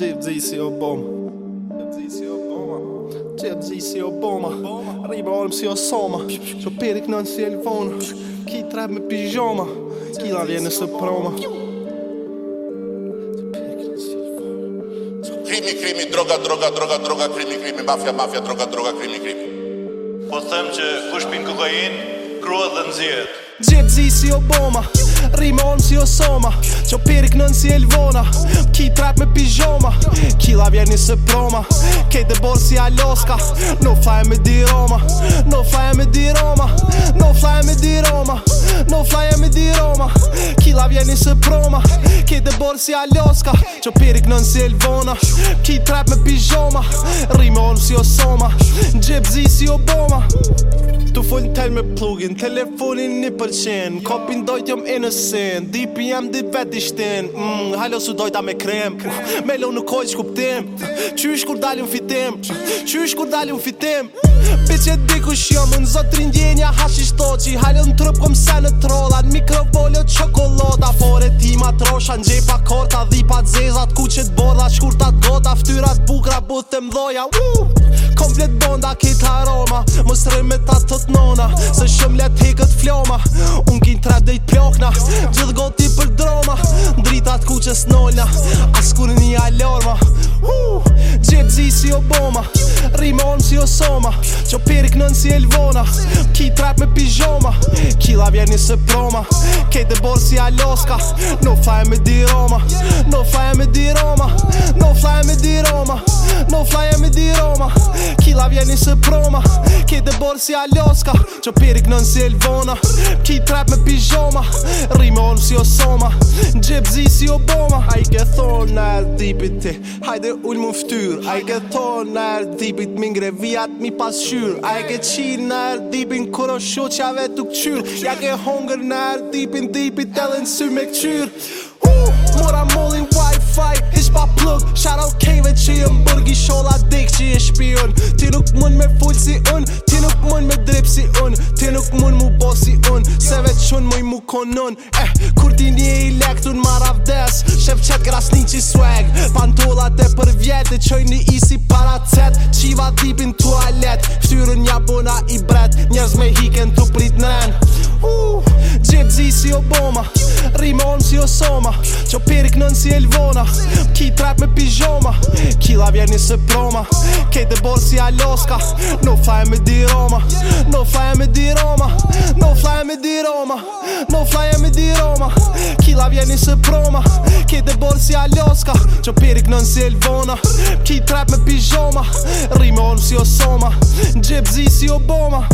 Qep zi si Obama Qep zi si Obama Qep zi si Obama Riba olëm si Osama Qo perik nën si Elvona Ki trep me pijama Ki la vjen në së proma Krimi, krimi, droga, droga, droga, droga, krimi, krimi, mafia, mafia, droga, droga, krimi, krimi. Po them që kush pin kokain, krua dhe nëzijet. Gjep zi si Obama, rime Qo piri kënën si Elvona Ki trap me pijoma Ki la vjerë njësë proma Kej dhe borë si Aloska No fly me di Roma No fly me di Roma No fly me di Roma No fly me di Roma jeni se proma Ki të borë si aljoska Qo pirik nën si elvona Ki trep me pijoma Rime onë si osoma gjep zi si Obama Tu full n'tel me plugin Telefonin një përqen Kopin dojt jom e në sen Dipi jem di vet i shten mm, Halo su dojt a me krem Melo lo në kojt shkuptim Qysh kur dalim fitim Qysh kur dalim fitim Pi që di kush jom Në zotë rindjenja hashi shtoqi Halo në trup kom se në trup dhe të qokolota Fore ti ma trosha në gjepa korta Dhipa zezat ku që borda Shkurta gota Ftyrat bukra but të mdoja uh! Komplet bonda kit aroma Mos rrim me ta të të nona Se shumë let he kët floma Unë kin trep dhe pjokna Gjithë goti për droma Drita të ku që Askur një alorma uh! Gjep zi si oboma Rime onë si Osoma Qo pirik nën si Elvona Ki trap me pijoma Ki la vjerë njëse proma Kej dhe si Aloska No fly me di Roma No fly me di Roma No fly me di Roma No fly me di Roma la vjeni se proma Ki dhe borë si Aljoska Qo pirik nën si Elvona Ki trap me pijoma Rime onë si Osoma Gjep zi si Obama A i ke thonë në erë dipit ti Hajde ullë më ftyr A i ke thonë në erë dipit Min gre vijat mi pas shyr A i ke qinë në erë dipin Kuro shoqave të këqyr Ja ke hongër në erë dipin Dipit edhe në sy me këqyr uh, Mora mollin wifi me full si un Ti nuk mund me drip si un Ti nuk mund mu bo si un Se veç un mu i mu konon Eh, kur ti nje i lek tu në maravdes Shep qet qi swag Pantolat te për E Qoj një i si paracet Qiva tipin tualet Shtyrën nja bona i bret Njerëz me hiken tu prit nren Gjepë zisi o boma, rime olëm si o soma Që perik nën si e lëvona, që trap me pizhoma la vjeni se proma, këtë borë si a loska No fly me di roma, no fly me di roma No fly me di roma, no fly me di roma la vjeni se proma, këtë borë si a loska Që perik nën si e lëvona, që trap me pizhoma Rime olëm si o soma, gjepë zisi o boma